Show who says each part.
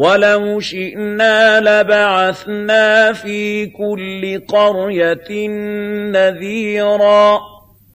Speaker 1: وَلَوْ شِئْنَا لَبَعَثْنَا فِي كُلِّ قَرْيَةٍ نَّذِيرًا